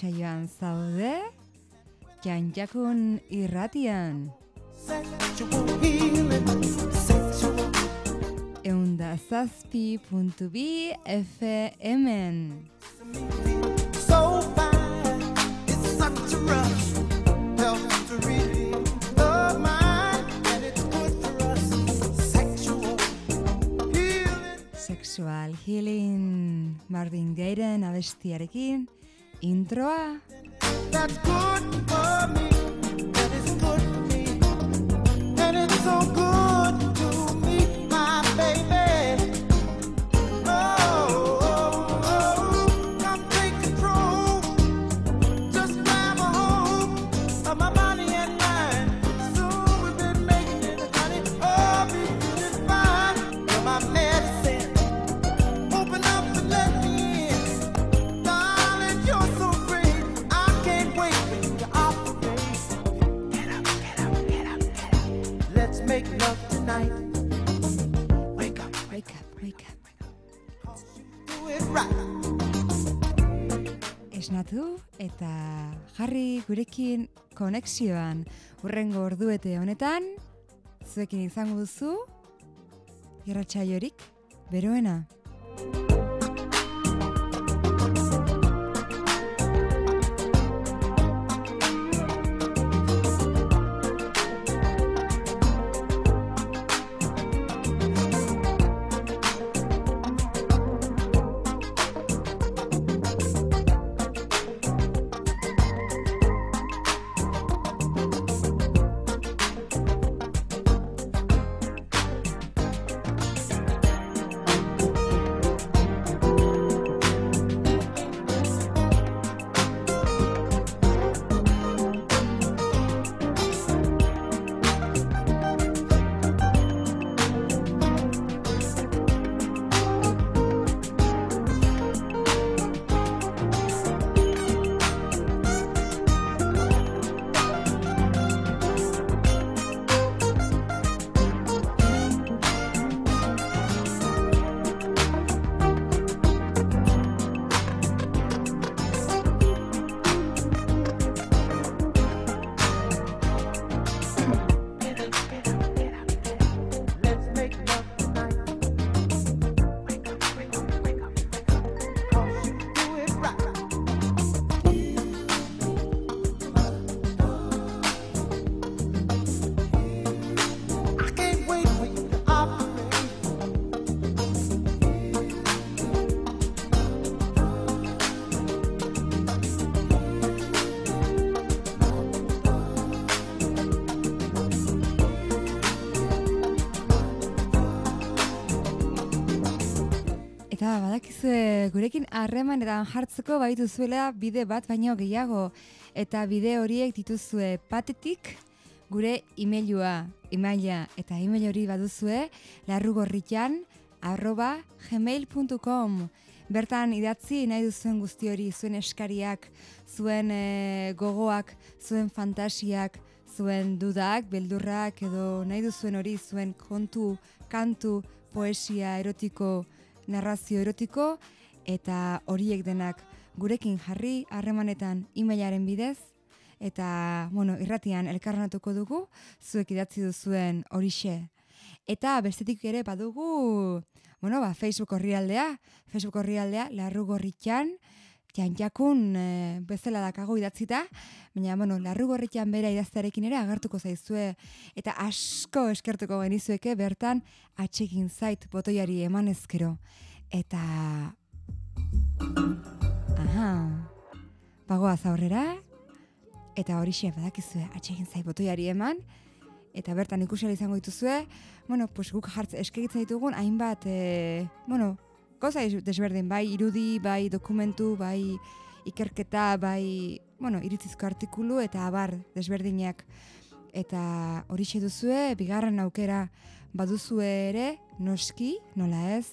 joan zaude, irratian, Sexual healing, sexual eunda zazpi puntu bi FM-en. so fine. It's such a rush. Helps to us. Sexual healing. Marvin Gayen abestiarekin, introa, That's good for me. That is good for me. And it's so good to meet my baby. Esnatu eta jarri gurekin konexioan urrengo orduete honetan, zuekin izango duzu, irratsaiorik beroena. Gurekin harremanetan jartzeko baitu zuela bide bat baino gehiago. Eta bide horiek dituzue patetik gure emailua, emaila eta email hori baduzue larrugorritan arroba gmail.com Bertan idatzi nahi duzuen guzti hori, zuen eskariak, zuen eh, gogoak, zuen fantasiak, zuen dudak, beldurrak edo nahi duzuen hori zuen kontu, kantu, poesia erotiko, narrazio erotiko eta horiek denak gurekin jarri harremanetan emailaren bidez eta bueno, irratian elkarranatuko dugu zuek idatzi duzuen horixe. Eta bestetik ere badugu bueno, ba, Facebook horrialdea, Facebook horrialdea larrugorritxan, janjakun e, bezala dakago idatzita, baina, bueno, larrugorritxan bera idaztearekin ere agertuko zaizue, eta asko eskertuko genizueke bertan atxekin zait botoiari eman ezkero. Eta... Aha, bagoaz aurrera, eta horixe badakizue atxekin zait botoiari eman, eta bertan ikusi ahal izango dituzue, bueno, pues guk jartze eskegitzen ditugun hainbat, e, bueno, goza desberdin, bai irudi, bai dokumentu, bai ikerketa, bai bueno, iritzizko artikulu eta abar desberdinak. Eta horixe duzue, bigarren aukera baduzue ere, noski, nola ez,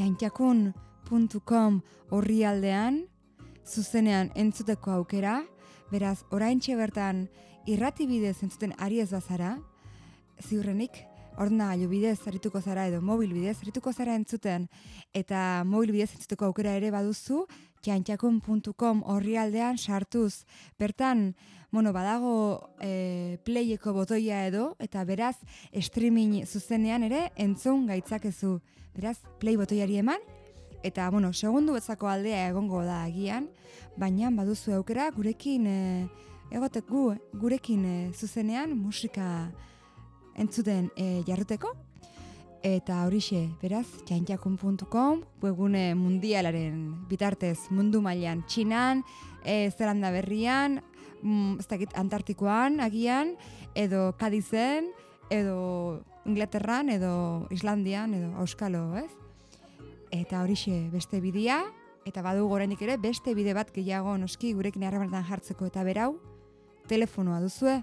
jantakun.com horri aldean, zuzenean entzuteko aukera, beraz, oraintxe bertan irrati bidez entzuten ari ez bazara, ziurrenik, ordenagailu bidez zarituko zara edo mobil bidez zarituko zara entzuten, eta mobil bidez entzuteko aukera ere baduzu, jantakun.com horri aldean sartuz. Bertan, bueno, badago e, playeko botoia edo, eta beraz, streaming zuzenean ere entzun gaitzakezu. Beraz, play botoiari eman, eta, bueno, segundu betzako aldea egongo da agian, baina baduzu aukera gurekin, e, egotek gu, gurekin e, zuzenean musika entzuten e, jarruteko, Eta horixe, beraz, txantxakun.com, webgune mundialaren bitartez mundu mailan txinan, e, zeranda berrian, mm, ez dakit Antartikoan, agian, edo Kadizen, edo Inglaterran, edo Islandian, edo Auskalo, ez? Eta horixe, beste bidea, eta badu gorenik ere, beste bide bat gehiago noski gurekin harremanetan jartzeko eta berau, telefonoa duzue,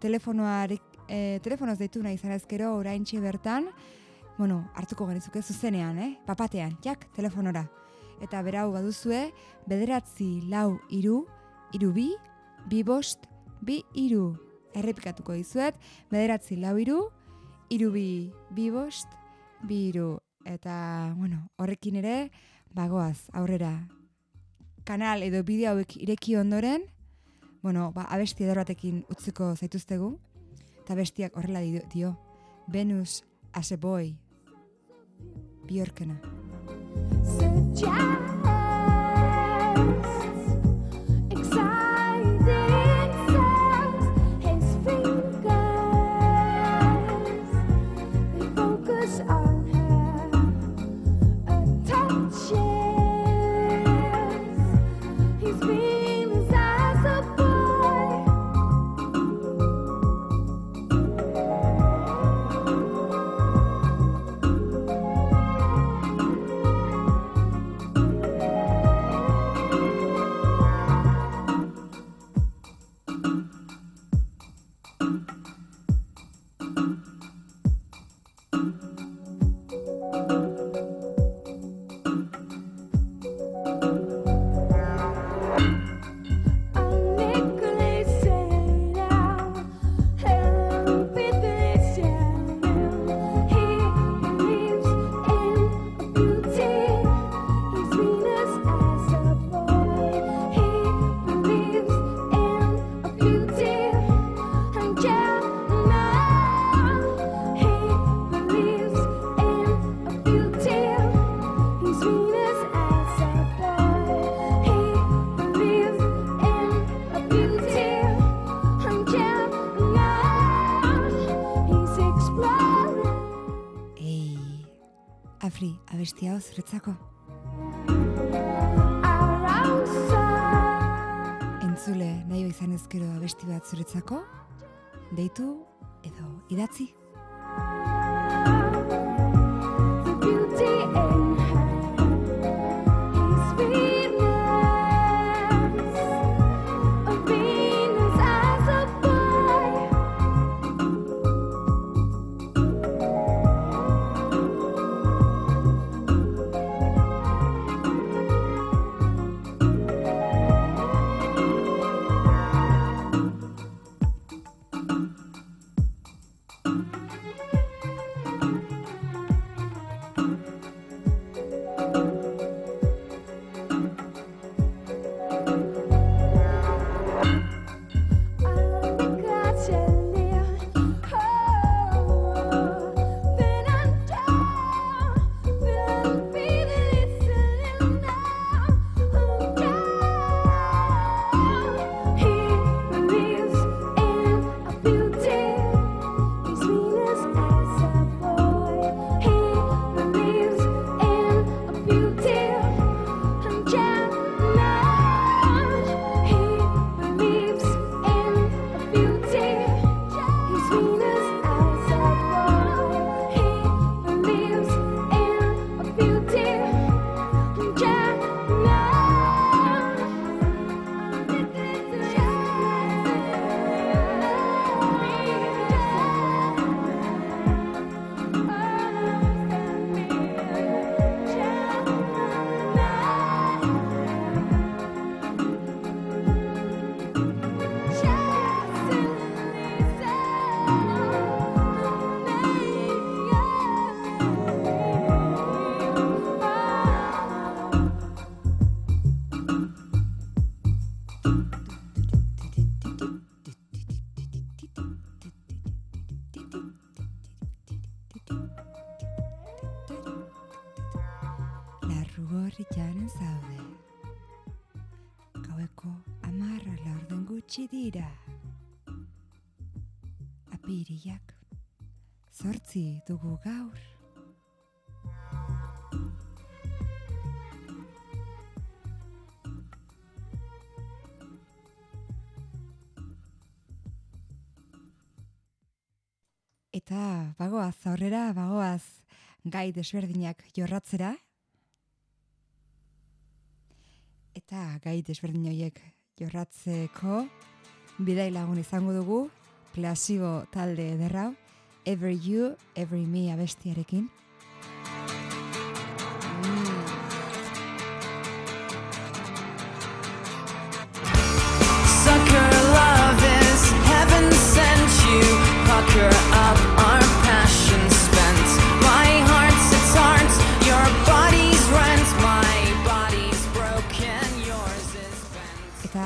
telefonoarik, e, telefonoz deitu nahi izan ezkero oraintxe bertan, bueno, hartuko genizuke zuzenean, eh? Papatean, jak, telefonora. Eta berau baduzue, bederatzi lau iru, iru bi, bost, bi iru. Errepikatuko dizuet, bederatzi lau iru, iru bi, bi bost, bi iru. Eta, bueno, horrekin ere, bagoaz, aurrera. Kanal edo bideo hauek ireki ondoren, bueno, ba, abesti eder batekin utziko zaituztegu, eta bestiak horrela dio, dio. Venus as a boy, Björkena. He's zuretzako. Entzule nahi izan ezkero abesti bat zuretzako, deitu edo idatzi. Aurrera, bagoaz gai desberdinak jorratzera. Eta gai desberdin horiek jorratzeko bidai lagun izango dugu plasibo talde ederrau Every You, Every Me abestiarekin.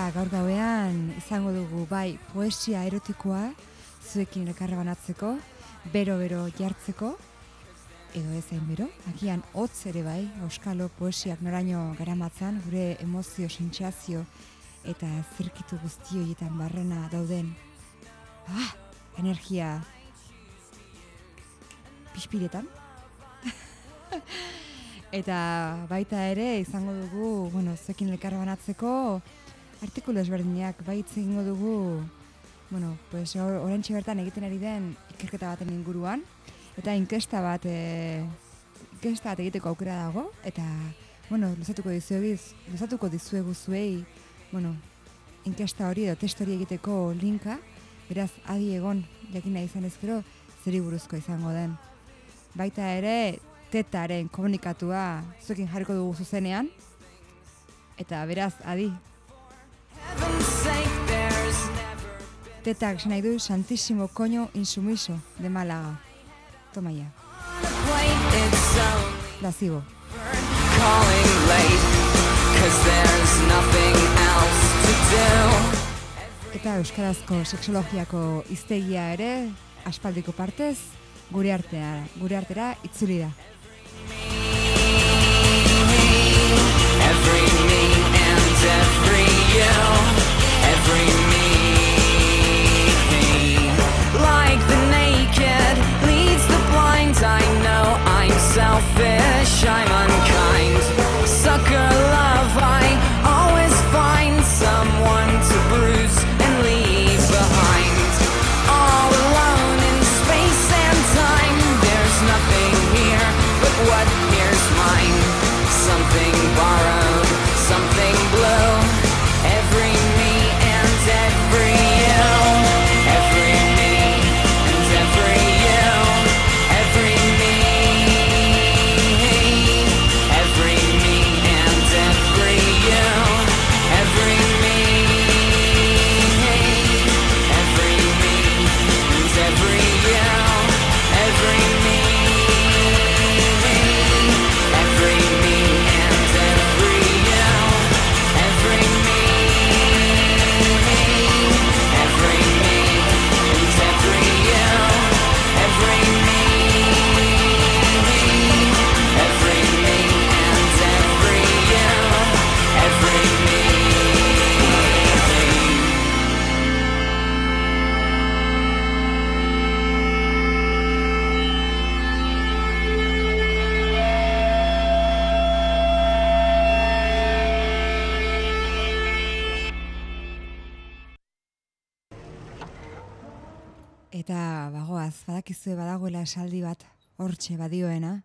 Gaur gauean izango dugu bai poesia erotikoa zuekin elkarra banatzeko, bero-bero jartzeko, edo ez hain bero, agian hotz ere bai, euskalo poesiak noraino garamatzan, gure emozio, sentsazio eta zirkitu guzti horietan barrena dauden ah, energia pispiretan. eta baita ere izango dugu, bueno, zuekin elkarra banatzeko artikulu ezberdinak baitz egingo dugu bueno, pues or, orantxe bertan egiten ari den ikerketa baten inguruan eta inkesta bat e, inkesta bat egiteko aukera dago eta bueno, luzatuko dizuegu luzatuko dizuegu zuei bueno, inkesta hori edo test hori egiteko linka beraz adi egon jakin nahi izan ezkero zeri buruzko izango den. Baita ere tetaren komunikatua zuekin jarriko dugu zuzenean eta beraz adi Esan nahi du Santísimo Coño Insumiso de Málaga. Toma ya. been a plate. It's only Lascivo. calling late. Cause there's nothing else to do. Eta euskarazko sexologiako hiztegia ere aspaldiko partez gure artea, gure artera itzuli da. Every hortxe badioena.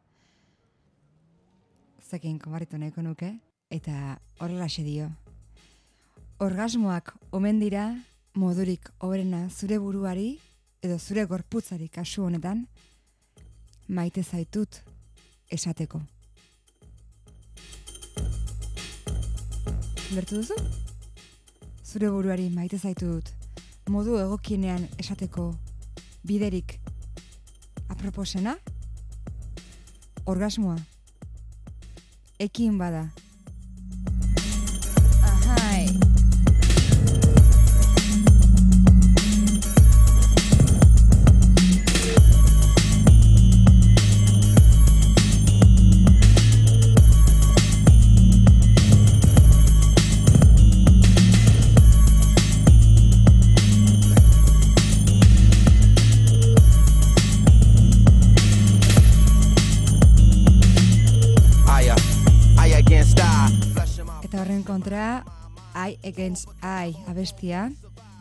Zekin konbaritu nahiko nuke. Eta horrela dio. Orgasmoak omen dira modurik hoberena zure buruari edo zure gorputzari kasu honetan maite zaitut esateko. Lertu duzu? Zure buruari maite zaitut modu egokienean esateko biderik aproposena? Orgasmoa. Ekin bada. Against I abestia,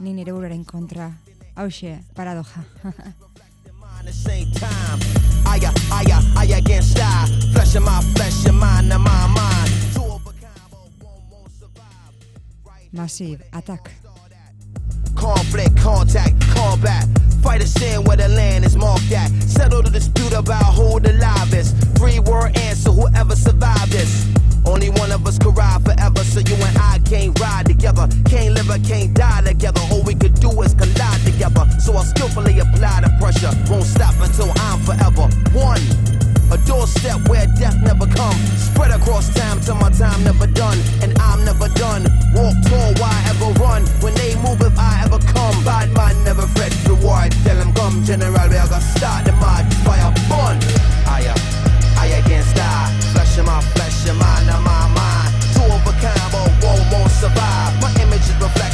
ni nire buruaren kontra. Hauxe, paradoja. Massive, attack. Conflict, contact, combat. Fight a sin where the land is marked at. Settle the dispute about who the live is. Three word answer, whoever survived this. Only one of us could ride forever, so you and I can't ride together. Can't live or can't die together. All we could do is collide together. So I skillfully apply the pressure. Won't stop until I'm forever one. A doorstep where death never come. Spread across time till my time never done. And I'm never done. Walk tall, why ever run? When they move, if I ever come. Bad man never fret reward. Tell them come, General, we are gonna start the mad fire burn. I, uh, I against I. Flesh of my flesh, your mind of my mind. Two of a kind, but one won't survive. My image is reflecting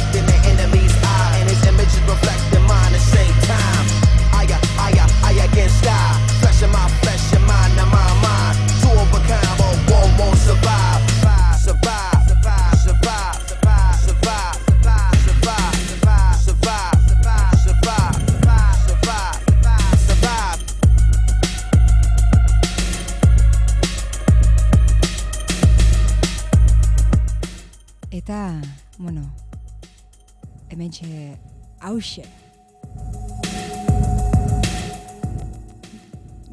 hause.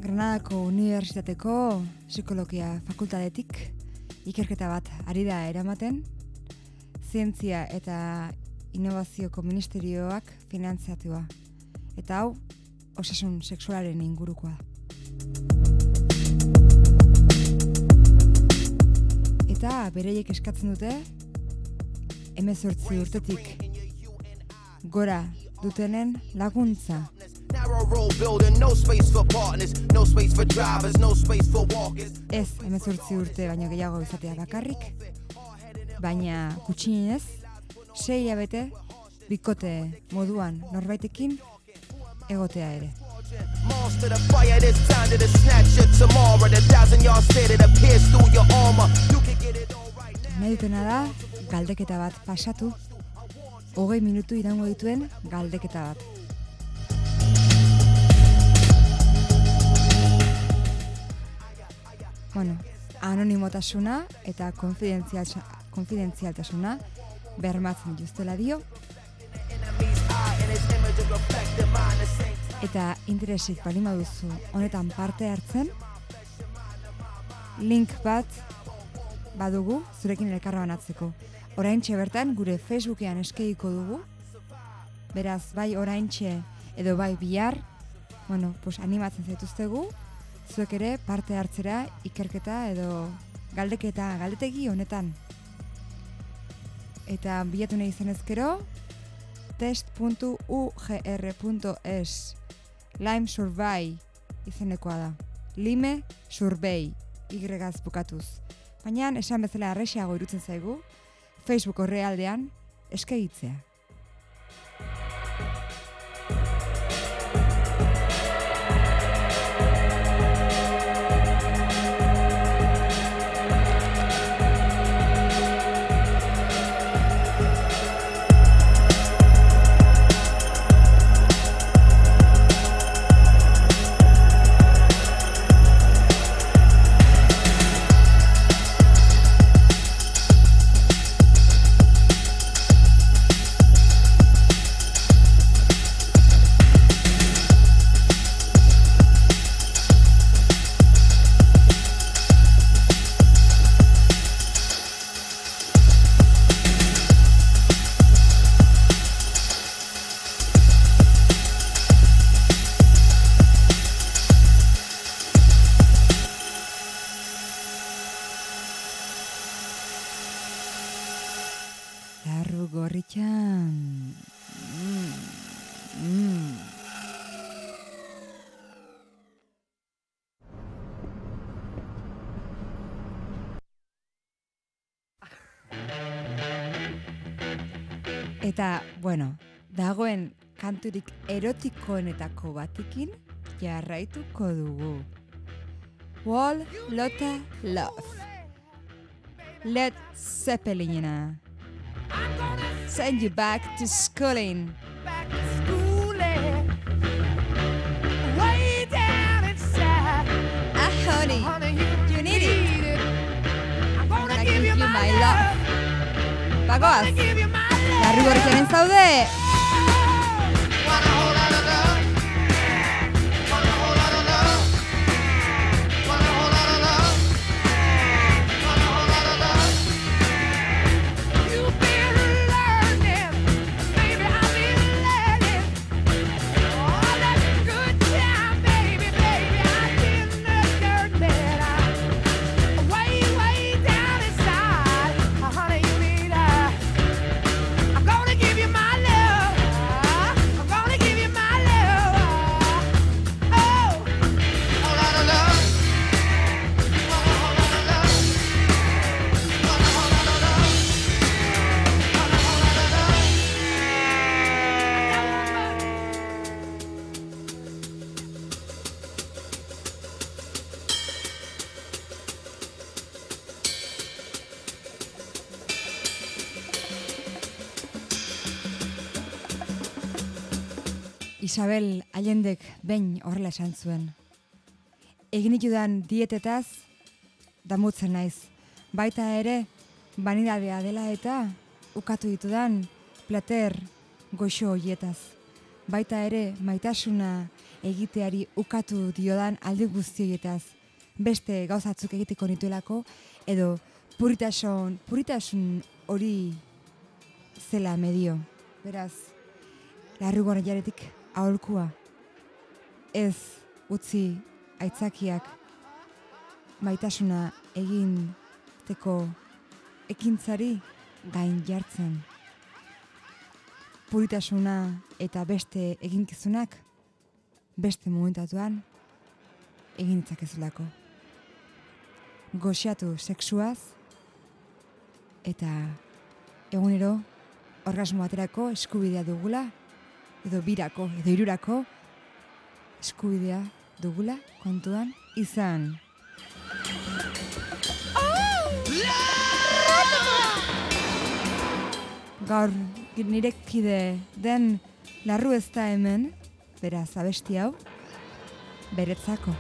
Granadako Unibertsitateko Psikologia Fakultatetik ikerketa bat ari da eramaten, zientzia eta innovazioko ministerioak finantziatua. Eta hau, osasun sexualaren ingurukoa. Eta bereiek eskatzen dute, emezortzi urtetik gora dutenen laguntza. Ez emezortzi urte baino gehiago izatea bakarrik, baina gutxienez, sei abete bikote moduan norbaitekin egotea ere. Monster the fire this time to the snatcher tomorrow. The thousand yard stare that appears through your armor. You can get it all right. Nahi dutena da, galdeketa bat pasatu, hogei minutu irango dituen galdeketa bat. Bueno, anonimotasuna eta konfidentzialtasuna bermatzen dituztela dio, eta interesik bali duzu honetan parte hartzen, link bat badugu zurekin elkarra banatzeko. Oraintxe bertan gure Facebookean eskeiko dugu, beraz bai oraintxe edo bai bihar, bueno, pues animatzen zaituztegu, zuek ere parte hartzera ikerketa edo galdeketa, galdetegi honetan. Eta bilatu nahi izan ezkero, test.ugr.es Lime Survey izenekoa da. Lime Survey, Y bukatuz. Baina esan bezala arresiago irutzen zaigu, Facebook horrealdean eskegitzea. Eta, bueno, dagoen kanturik erotikoenetako batekin jarraituko dugu. Wall Lotta Love. Led Zeppelinena. Send you back to schooling. back to school and way down inside. Ah, honey, Honey, you, you need it. I'm gonna, gonna give, you my, love. Bagoaz, Gonna give you my love. larru gorriaren zaude. Isabel Allendek behin horrela esan zuen. Egin ditudan dietetaz, damutzen naiz. Baita ere, banidadea dela eta ukatu ditudan plater goxo hoietaz. Baita ere, maitasuna egiteari ukatu diodan alde guztioietaz. Beste gauzatzuk egiteko nituelako, edo puritasun, puritasun hori zela medio. Beraz, larrugon jaretik aholkua. Ez utzi aitzakiak maitasuna egin teko ekintzari gain jartzen. Puritasuna eta beste eginkizunak beste momentatuan egin ditzakezulako. Goxiatu sexuaz eta egunero orgasmo baterako eskubidea dugula edo birako edo hirurako eskubidea dugula kontuan izan. Gaur nire kide den larru ez da hemen, beraz abesti hau, beretzako.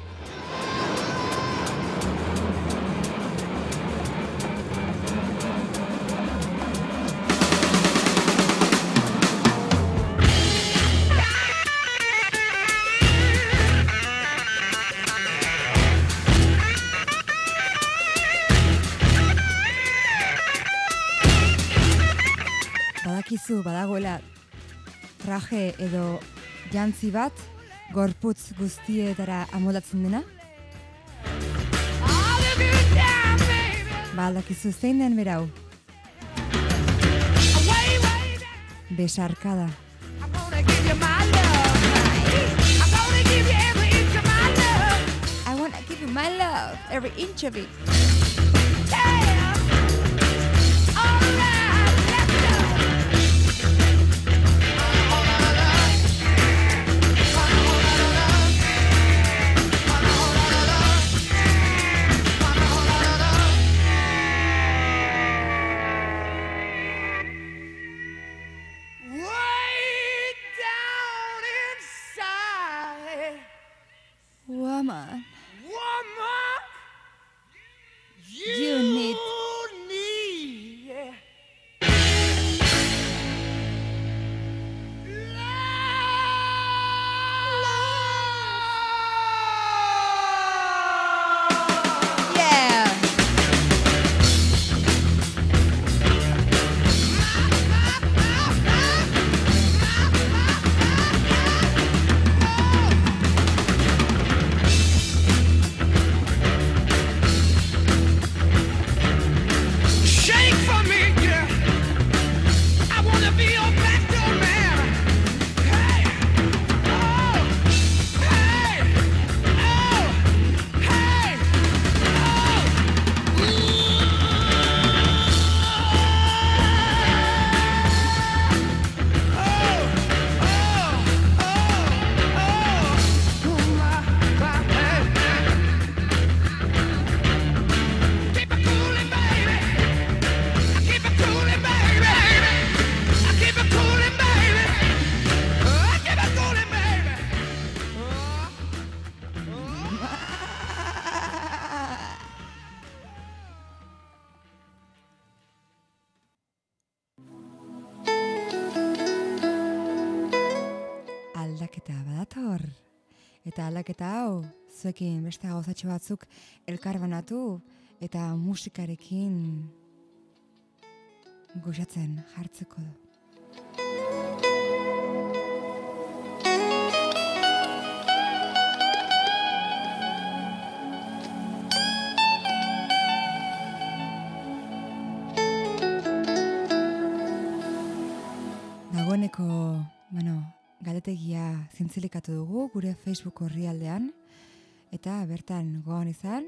Traje edo jantzi bat gorputz guztietara amoldatzen dena? Baby. Ba, aldakizu zein den berau, besarkada. I wanna give you my love, every inch of it. Zuekin beste gauzatxo batzuk elkarbanatu eta musikarekin goxatzen jartzeko du. Dagoeneko, bueno, galetegia zintzilikatu dugu gure Facebook horrialdean, eta bertan goan izan,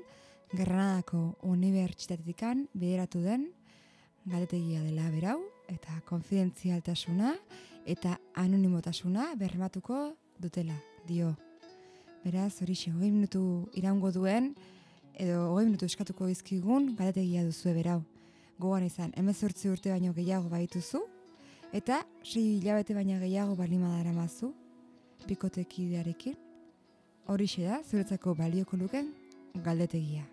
Granadako Unibertsitatetikan bideratu den galetegia dela berau, eta konfidentzialtasuna eta anonimotasuna bermatuko dutela, dio. Beraz, hori hogei minutu iraungo duen, edo hogei minutu eskatuko izkigun galetegia duzue berau. Gogoan izan, emezortzi urte baino gehiago baituzu, eta sei hilabete baina gehiago balima daramazu, bikotekidearekin, horixe da, zuretzako balioko luken galdetegia.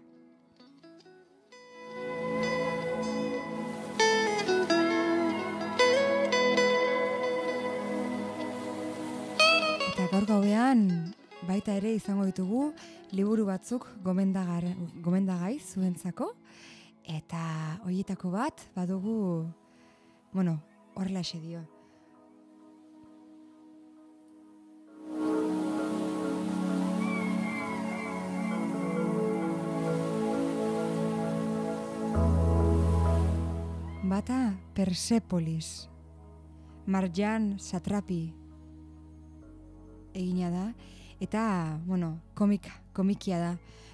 Eta gaur gauean, baita ere izango ditugu, liburu batzuk gomendagar, gomendagai zuentzako, eta horietako bat, badugu, bueno, horrela dio. Bata Persepolis, Marjan Satrapi. Egina da, eta, bueno, komika, komikia da.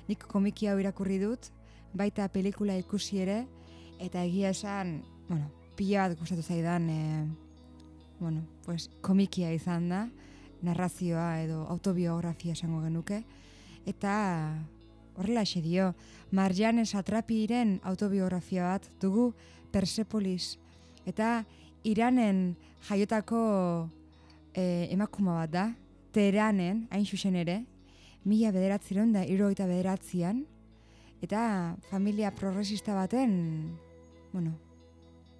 Nik komikia hau irakurri dut, baita pelikula ikusi ere, eta egia esan, bueno, pila bat gustatu zaidan, e, bueno, pues, komikia izan da, narrazioa edo autobiografia esango genuke, eta horrela dio, Marjane Satrapiren autobiografia bat dugu Persepolis, eta Iranen jaiotako e, emakuma bat da, Teheranen, hain zuzen ere, mila bederatzireun da irogeita bederatzian, eta familia progresista baten, bueno,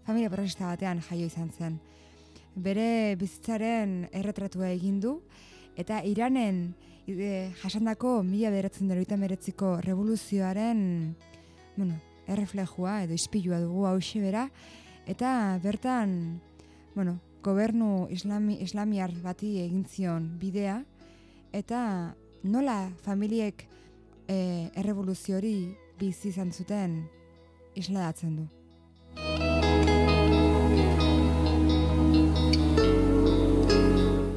familia progresista batean jaio izan zen. Bere bizitzaren erretratua egin du, eta Iranen e, jasandako mila bederatzen dero meretziko revoluzioaren bueno, erreflejua edo ispilua dugu hause bera, eta bertan, bueno, gobernu islami, islamiar bati egin zion bidea, eta nola familiek e, errevoluzio hori bizi izan zuten isladatzen du.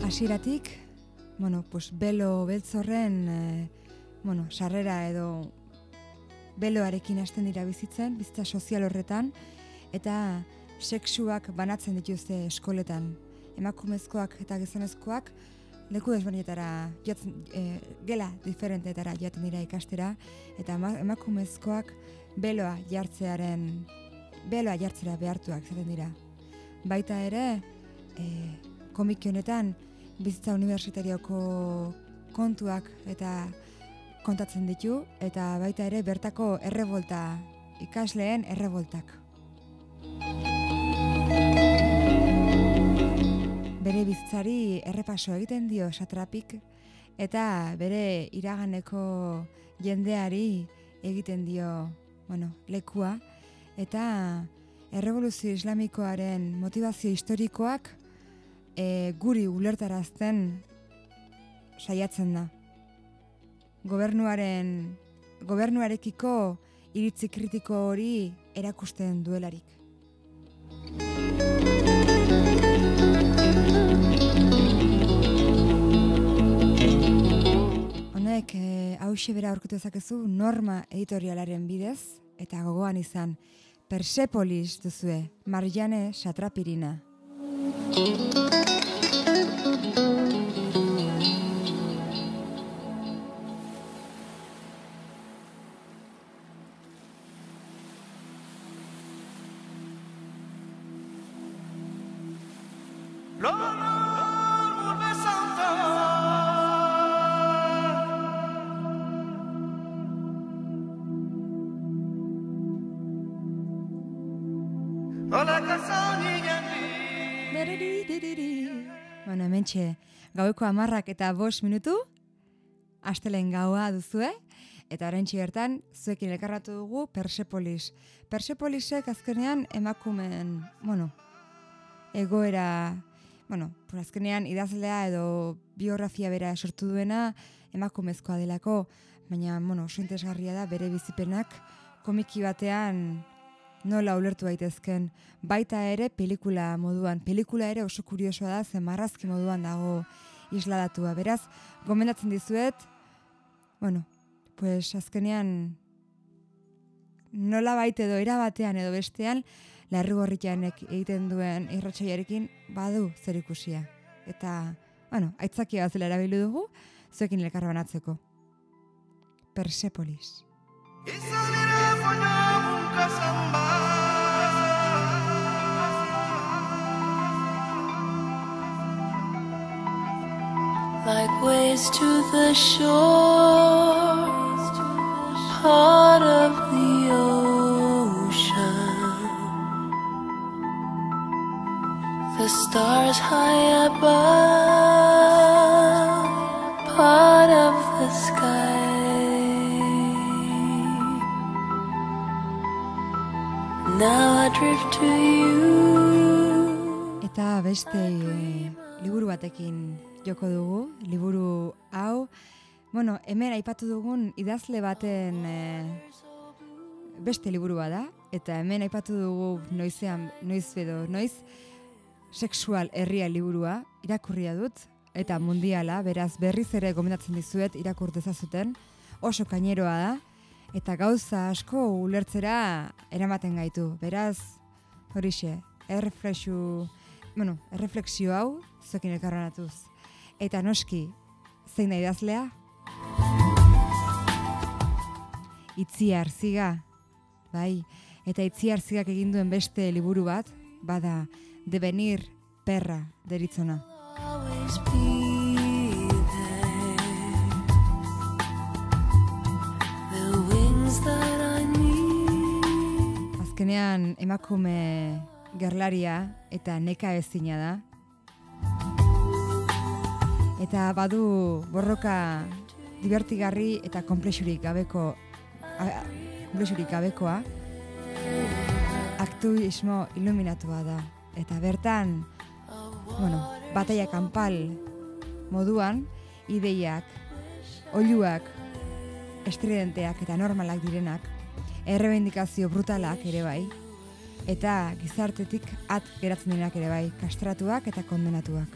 Hasieratik, bueno, pues belo beltzorren, e, bueno, sarrera edo beloarekin hasten dira bizitzen, bizitza sozial horretan, eta sexuak banatzen dituzte eskoletan. Emakumezkoak eta gizonezkoak leku desberdinetara joatzen, e, gela diferentetara joaten dira ikastera, eta ema- emakumezkoak beloa jartzearen, beloa jartzera behartuak zaten dira. Baita ere, e, komiki honetan, bizitza unibertsitarioko kontuak eta kontatzen ditu, eta baita ere bertako errevolta, ikasleen errevoltak. Bere bizitzari errepaso egiten dio satrapik, eta bere iraganeko jendeari egiten dio bueno, lekua, eta errevoluzio islamikoaren motivazio historikoak e, guri ulertarazten saiatzen da. Gobernuaren gobernuarekiko iritzi kritiko hori erakusten duelarik. Honek e, hause bera aurkitu dezakezu norma editorialaren bidez eta gogoan izan Persepolis duzue, Marjane Satrapirina. Hementxe, gaueko amarrak eta bost minutu, astelen gaua duzue, eta orain bertan zuekin elkarratu dugu Persepolis. Persepolisek azkenean emakumen, bueno, egoera, bueno, por azkenean idazlea edo biografia bera sortu duena emakumezkoa delako, baina, bueno, oso interesgarria da bere bizipenak komiki batean nola ulertu daitezken. Baita ere pelikula moduan. Pelikula ere oso kuriosoa da, zen marrazki moduan dago isladatua. Beraz, gomendatzen dizuet, bueno, pues azkenean nola baita edo era batean edo bestean, larrugorritanek egiten duen irratxaiarekin badu zer ikusia. Eta, bueno, aitzakia bazela erabilu dugu, zuekin elkarra banatzeko. Persepolis. Like waves to the shore, part of the ocean. The stars high above, beste e, liburu batekin joko dugu, liburu hau, bueno, hemen aipatu dugun idazle baten e, beste liburua da, eta hemen aipatu dugu noizean, noiz edo, noiz sexual herria liburua, irakurria dut, eta mundiala, beraz berriz ere gomendatzen dizuet irakur dezazuten, oso kaineroa da, eta gauza asko ulertzera eramaten gaitu. Beraz, horixe, erreflexu, bueno, erreflexio hau, zuekin elkarranatuz. Eta noski, zein da idazlea? Itziar ziga, bai, eta itziar zigak egin duen beste liburu bat, bada, devenir perra deritzona. Azkenean emakume gerlaria eta neka ezina da. Eta badu borroka divertigarri eta komplexurik gabeko a- gabekoa. Aktuismo iluminatua da. Eta bertan, bueno, bataia kanpal moduan, ideiak, oiluak, estridenteak eta normalak direnak, errebendikazio brutalak ere bai, eta gizartetik at geratzen direnak ere bai, kastratuak eta kondenatuak.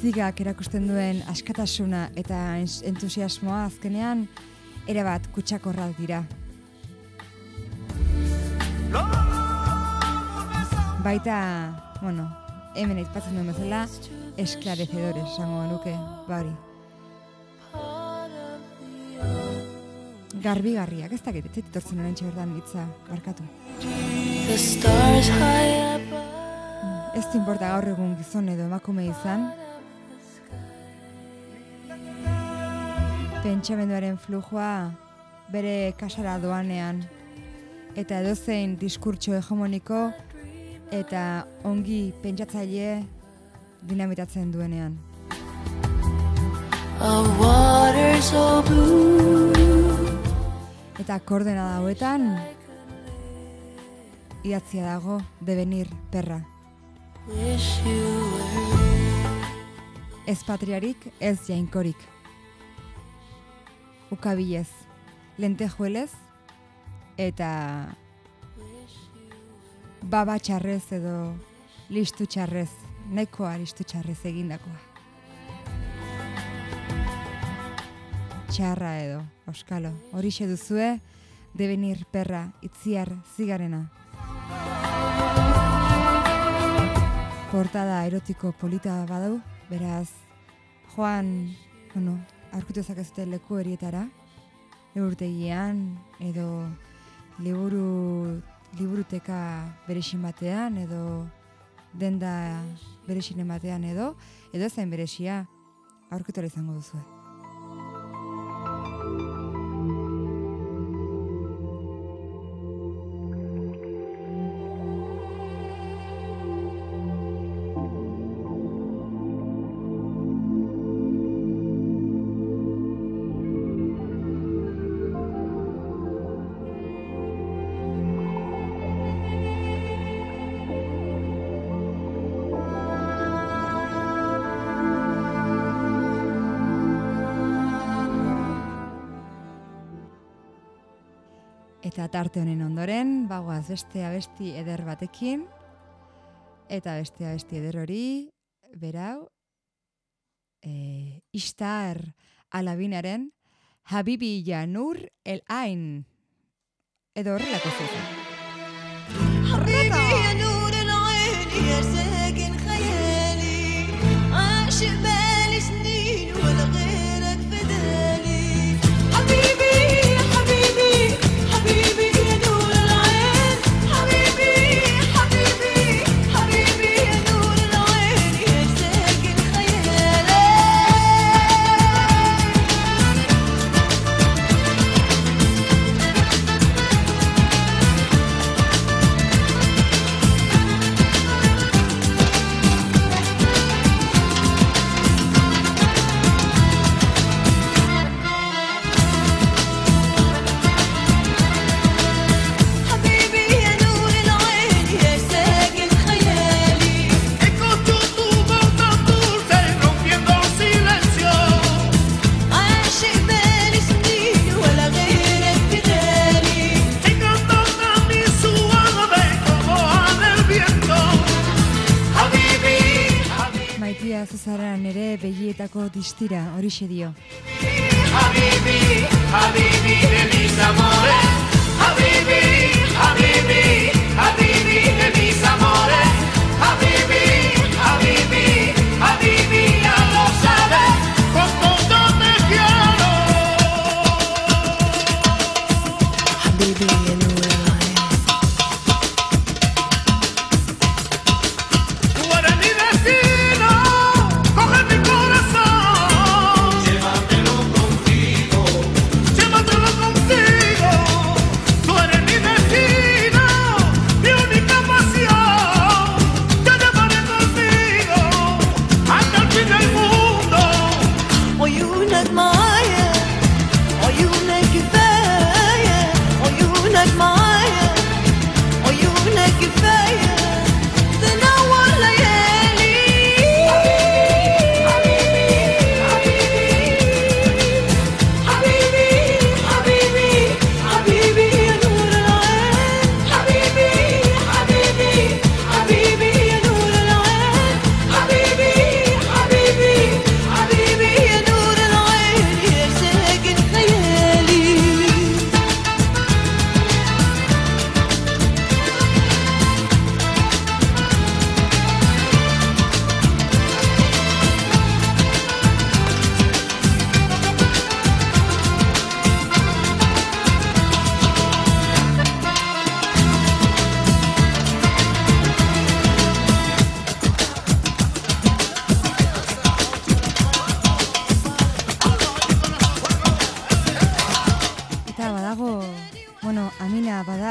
Zigak erakusten duen askatasuna eta entusiasmoa azkenean erabat kutsakorrak dira. Baita, bueno, hemen aitpatzen duen bezala, esklarecedores, esango nuke, bari. Garbigarriak, ez dakit, ez zait etortzen oraintxe berdan hitza, barkatu. Above. Ez du importa gaur egun gizon edo emakume izan, pentsamenduaren flujua bere kasara doanean, eta edozein diskurtso hegemoniko eta ongi pentsatzaile dinamitatzen duenean. Of waters so blue. Eta koordenada hauetan idatzia dago devenir perra. Ez patriarik, ez jainkorik. Ukabilez, lentejuelez, eta baba txarrez edo listu txarrez, nahikoa listu txarrez egindakoa. Txarra edo, auskalo, horixe duzue, devenir perra, itziar zigarena. Portada erotiko polita badau, beraz, joan, bueno, aurkitu zakezute leku horietara, liburutegian, edo liburu, liburuteka berexin batean, edo denda berexinen batean, edo, edo zain berexia, aurkitu izango duzue. Eta tarte honen ondoren, bagoaz beste abesti eder batekin, eta beste abesti eder hori, berau, eh, e, istar alabinaren Habibi Janur el Ain. Edo horrelako zezen. Habibi Janur el Ain, yesekin jayeli, aşibet. Maitia zuzara nere begietako distira, horixe dio. Habibi, Habibi de mis amores. Habibi, Habibi, Habibi de mis amores.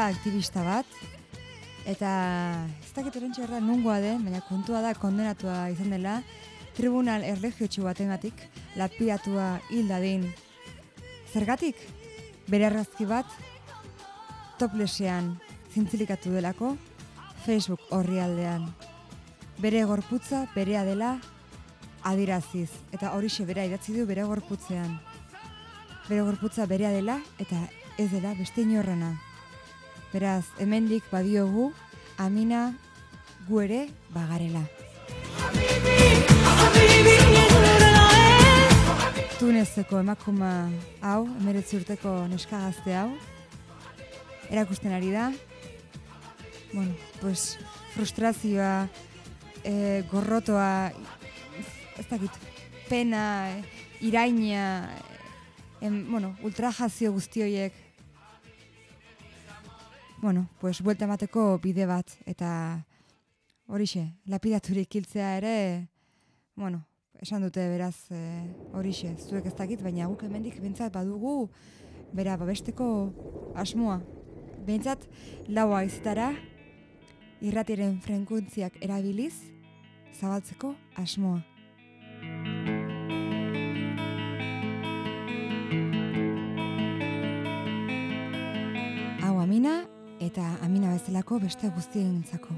Aktivista bat, eta ez dakit orentxe erra nungoa den, baina kontua da kondenatua izan dela, tribunal erlegiotxu batengatik, lapidatua hil dadin. Zergatik? Bere argazki bat, toplesean zintzilikatu delako, Facebook orrialdean. Bere gorputza berea dela adiraziz, eta horixe bera idatzi du bere gorputzean bere gorputza berea dela eta ez dela beste inorrena. Beraz, hemendik badiogu, amina gu ere bagarela. Tunezeko emakuma hau, emeretzi urteko neska gazte hau, erakusten ari da, bueno, pues, frustrazioa, e, gorrotoa, ez dakit, pena, iraina, em, bueno, ultrajazio guztioiek Bueno, pues, buelta emateko bide bat, eta horixe, lapidaturik hiltzea ere, bueno, esan dute beraz e, horixe, zuek ez dakit, baina guk hemendik bentsat badugu bera babesteko asmoa. Bentsat laua izitara irratiren frekuentziak erabiliz zabaltzeko asmoa. Hau Amina eta Amina bezalako beste guztientzako.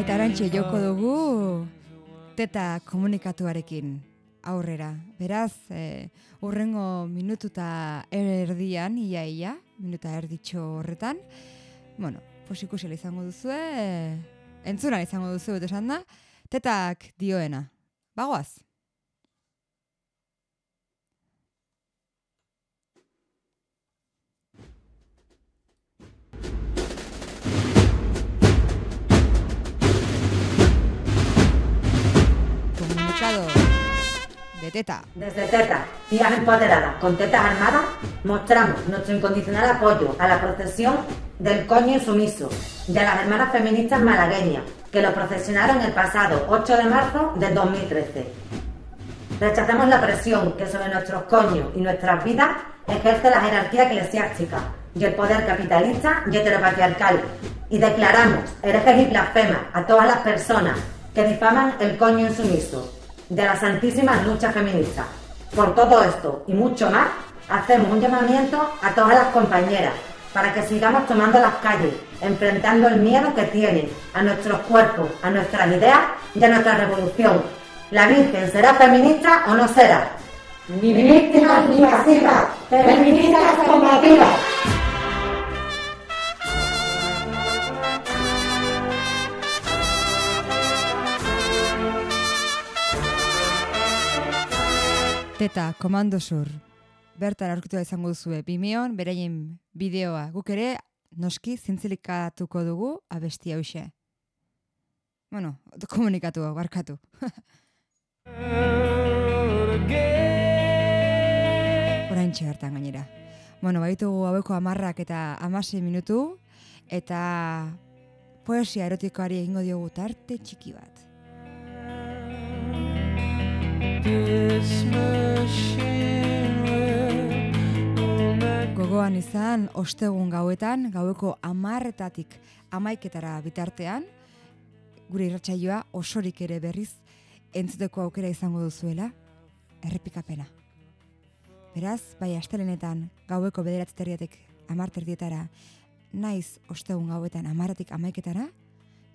Eta arantxe joko dugu teta komunikatuarekin aurrera. Beraz, e, urrengo minututa erdian, ia ia, minuta erditxo horretan, bueno, pues ikusiela izango duzu, e, entzuna izango duzu, eta esan da, tetak dioena. Bagoaz. Comunicado de. Desde Teta, Tías Empoderadas con Tetas Armadas, mostramos nuestro incondicional apoyo a la procesión del coño insumiso de las hermanas feministas malagueñas que lo procesionaron el pasado 8 de marzo del 2013. Rechazamos la presión que sobre nuestros coños y nuestras vidas ejerce la jerarquía eclesiástica y el poder capitalista y heteropatriarcal y declaramos herejes y blasfemas a todas las personas que difaman el coño insumiso de las santísimas luchas feministas. Por todo esto y mucho más, hacemos un llamamiento a todas las compañeras para que sigamos tomando las calles, enfrentando el miedo que tienen a nuestros cuerpos, a nuestras ideas y a nuestra revolución. ¿La Virgen será feminista o no será? Ni víctimas ni pasivas, feministas combativas. Teta, Komando Sur. Bertan aurkitua izango duzue Bimeon, beraien bideoa. Guk ere, noski, zintzilikatuko dugu abesti hause. Bueno, komunikatu, barkatu. Orain bertan gainera. Bueno, baitugu haueko amarrak eta amase minutu, eta poesia erotikoari egingo diogu tarte txiki bat. Izan, ostegun gauetan, gaueko amarretatik amaiketara bitartean, gure irratsaioa osorik ere berriz entzuteko aukera izango duzuela, errepikapena. Beraz, bai astelenetan gaueko bederatziteriatek amarterdietara, naiz ostegun gauetan amarretik amaiketara,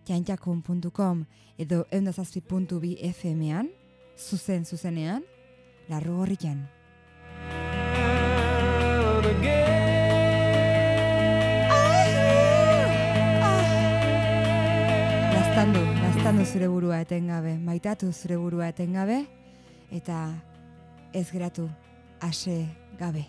jantjakun.com edo eundazazpi.bi FM-ean, zuzen zuzenean, larru horrikan. again. Laztandu zure burua etengabe, maitatu zure burua etengabe, eta ez geratu ase gabe.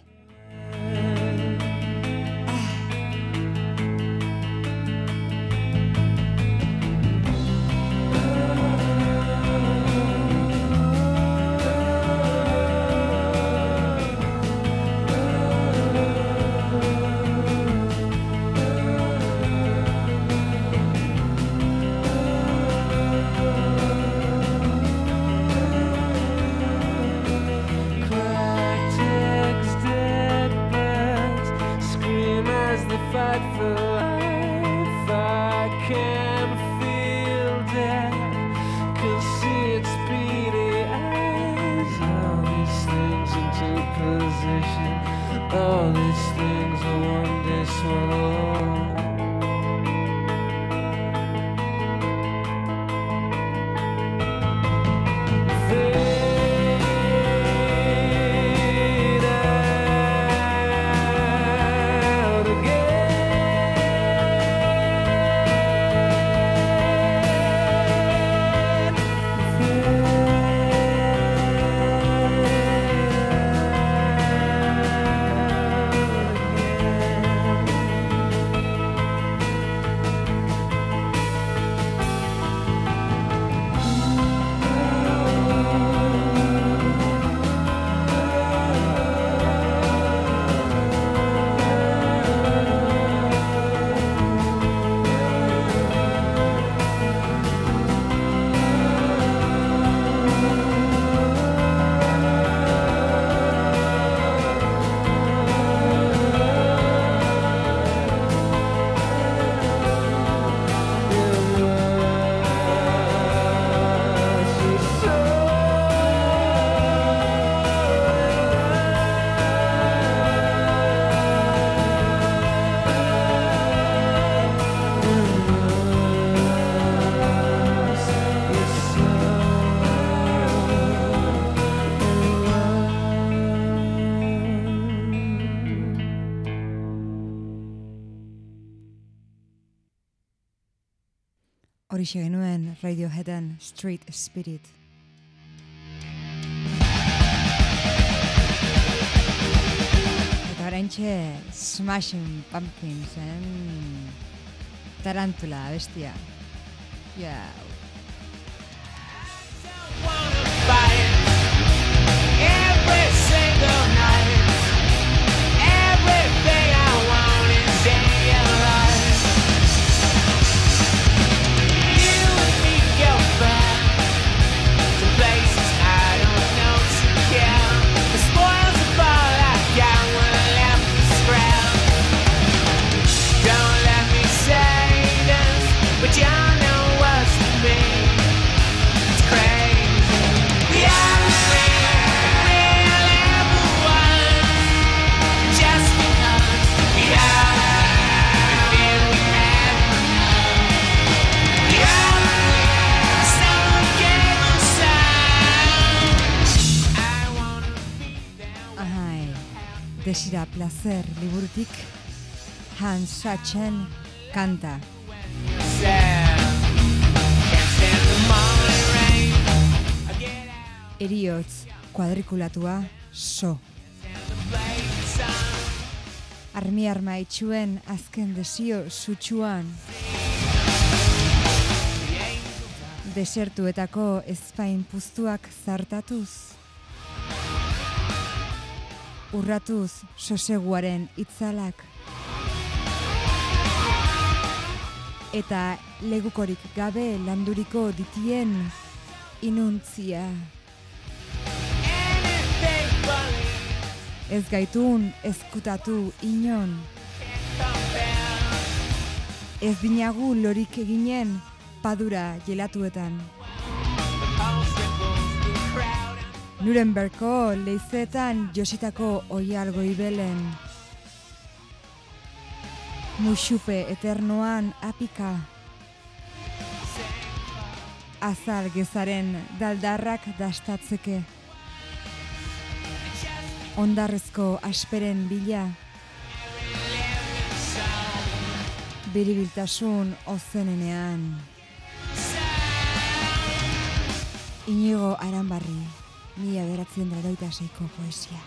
Horixe genuen Radioheaden Street Spirit. Eta oraintxe Smashing Pumpkinsen Tarantula bestia. Ja. Placer liburutik Hans Sachsen kanta. Eriotz kuadrikulatua so. Armi arma itxuen azken desio sutsuan. Desertuetako ezpain puztuak zartatuz. Urratuz soseguaren itzalak. Eta legukorik gabe landuriko ditien inuntzia. Ez gaitun ezkutatu inon. Ez dinagu lorik eginen padura jelatuetan. Nurembergko leizetan jositako oial goibelen. Muxupe eternoan apika. Azal gezaren daldarrak dastatzeke. Ondarrezko asperen bila. Biribiltasun ozenenean. Inigo Aranbarri, mila beratzen daroita seiko poesia.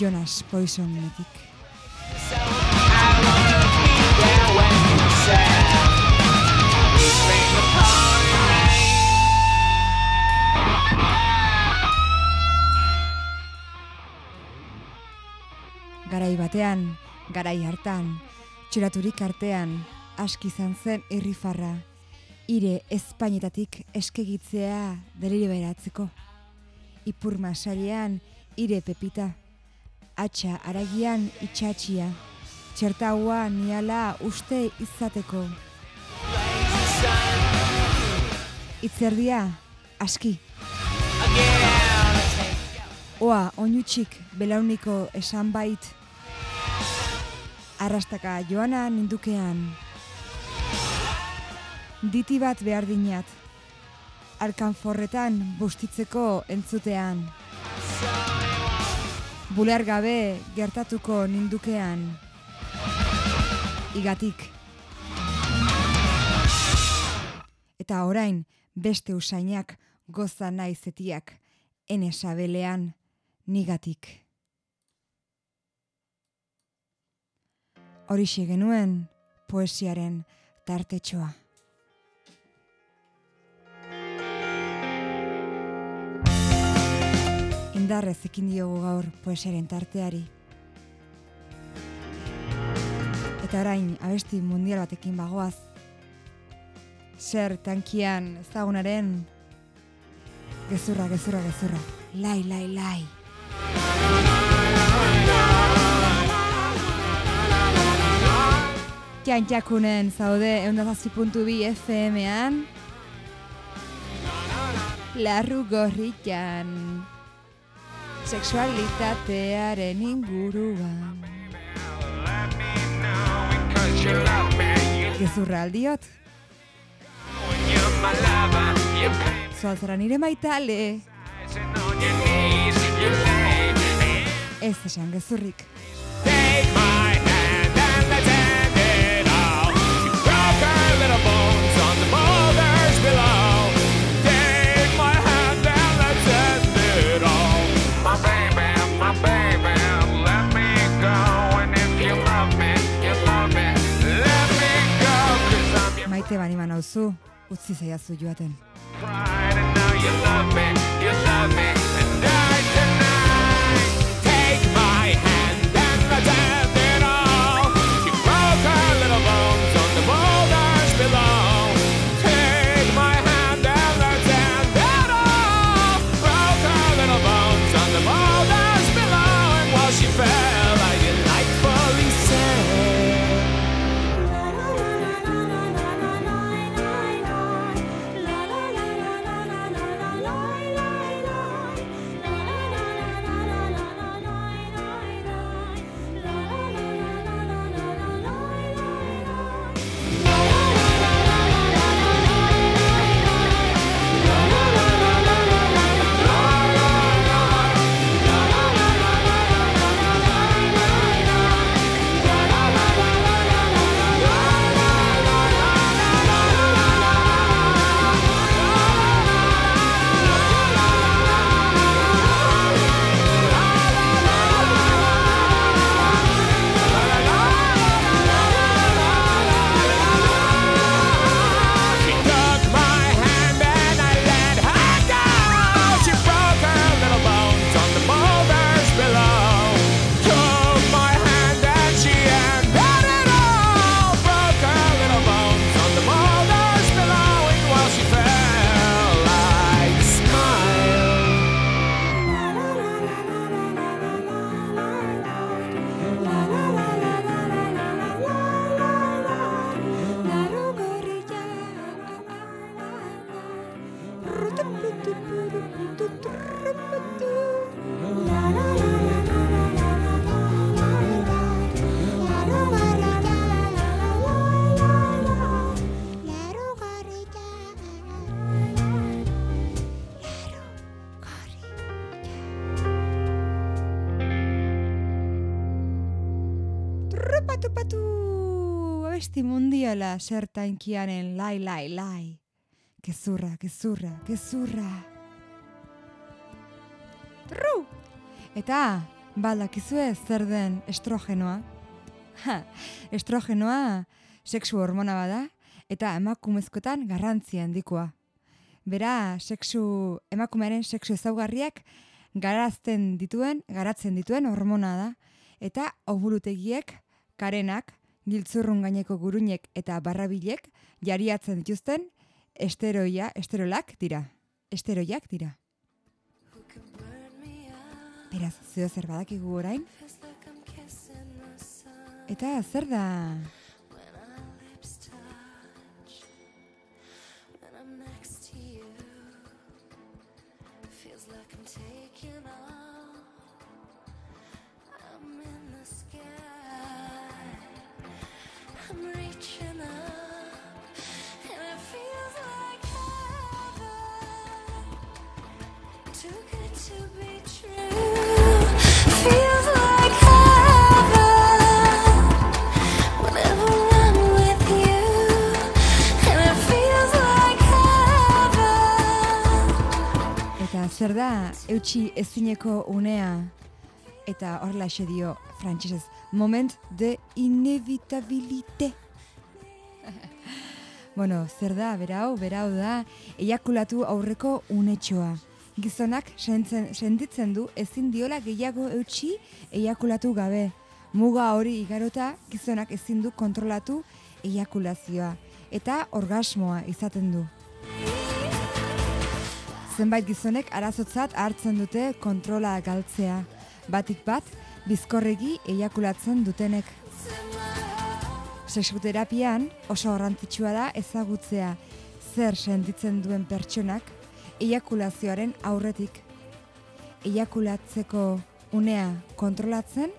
Jonas Poisonetik. Garai batean, garai hartan, txoraturik artean, aski izan zen irrifarra, ire Espainetatik eskegitzea delire beratzeko. Ipur masailean, ire pepita, atxa aragian itxatxia, txertaua niala uste izateko. Itzerdia, aski. Oa, oinutxik belauniko esan bait. Arrastaka joana nindukean. Diti bat behar dinat. Alkanforretan bustitzeko entzutean. Bular gabe gertatuko nindukean. Igatik. Eta orain beste usainak goza nahi zetiak ene sabelean nigatik. Horixe genuen poesiaren tartetxoa. Indarrez ekin diogu gaur poesiaren tarteari. Eta orain abesti mundial batekin bagoaz. Zer tankian ezagunaren gezurra, gezurra, gezurra. Lai, lai, lai. Jantjakunen zaude eundazazpi.bi FM-an. Larru gorritan. Sexualitatearen inguruan. Gezurra aldiot. Zoazara nire maitale. Ez esan gezurrik. Take my duzu, utzi zaiazu joaten. cried and now you love me, you love me, and I sertainkianen lai lai lai. Gezurra, gezurra, gezurra. Tru! Eta, badakizue zer den estrogenoa? Ha, estrogenoa sexu hormona bada eta emakumezkotan garrantzia handikoa. Bera, sexu, emakumearen sexu ezaugarriak garazten dituen, garatzen dituen hormona da. Eta ovulutegiek, karenak, giltzurrun gaineko guruinek eta barrabilek jariatzen dituzten esteroia, esterolak dira. Esteroiak dira. Beraz, zeo zer badakigu orain? Eta zer da? Eutxi ezineko unea eta horrela dio frantsesez moment de inevitabilite. bueno, zer da, berau, berau da, eiakulatu aurreko unetxoa. Gizonak sentzen, sentitzen du ezin diola gehiago eutxi eiakulatu gabe. Muga hori igarota gizonak ezin du kontrolatu eiakulazioa eta orgasmoa izaten du. Zenbait gizonek arazotzat hartzen dute kontrola galtzea. Batik bat, bizkorregi eiakulatzen dutenek. Sexuterapian oso garrantzitsua da ezagutzea zer sentitzen duen pertsonak eiakulazioaren aurretik. Eiakulatzeko unea kontrolatzen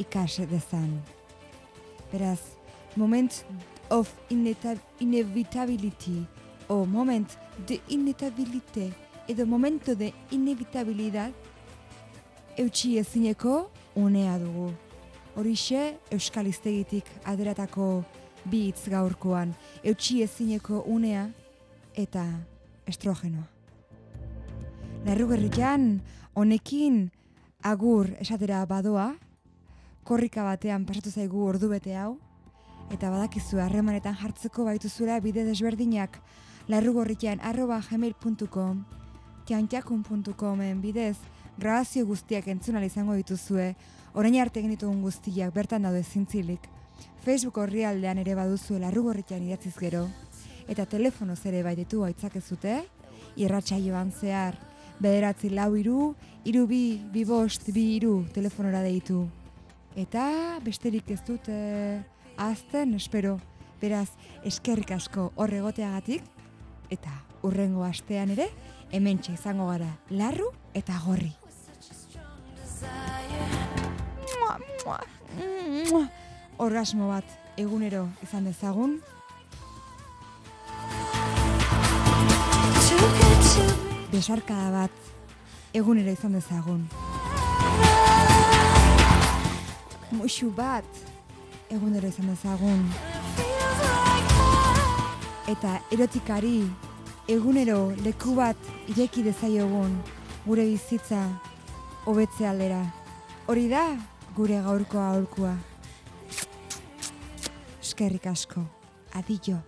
ikas dezan. Beraz, moment of ineta- inevitability o moment de inevitabilite edo momento de inevitabilidad. Eutxi ezineko unea dugu. Horixe Euskal Iztegitik aderatako bi hitz gaurkoan, eutxi ezineko unea eta estrogenoa. Larrugerrikan honekin agur esatera badoa, korrika batean pasatu zaigu ordubete hau, Eta badakizu harremanetan jartzeko baituzuela bide desberdinak larrugorritan arroba gmail.com tiantjakun.comen bidez grabazio guztiak entzunal izango dituzue, orain arte egin ditugun guztiak bertan daude zintzilik. Facebook horrialdean ere baduzue larrugorritan idatziz gero, eta telefonoz ere baititu aitzakezute, irratsaioan zehar, bederatzi lau iru, iru bi, bi bost, bi iru telefonora deitu. Eta besterik ez dut eh, azten, espero, beraz, eskerrik asko horregoteagatik, eta urrengo astean ere, hementxe izango gara, larru eta gorri. Mua, mua, mua. Orgasmo bat egunero izan dezagun, besarkada bat egunero izan dezagun. Muxu bat egunero izan dezagun. Eta erotikari egunero leku bat ireki dezaiogun gure bizitza hobetze aldera. Hori da gure gaurko aholkua. Eskerrik asko. Adio.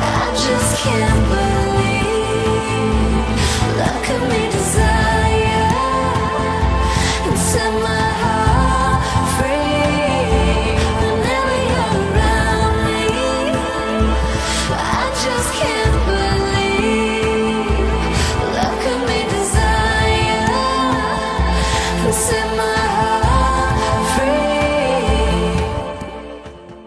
I just can't believe love could be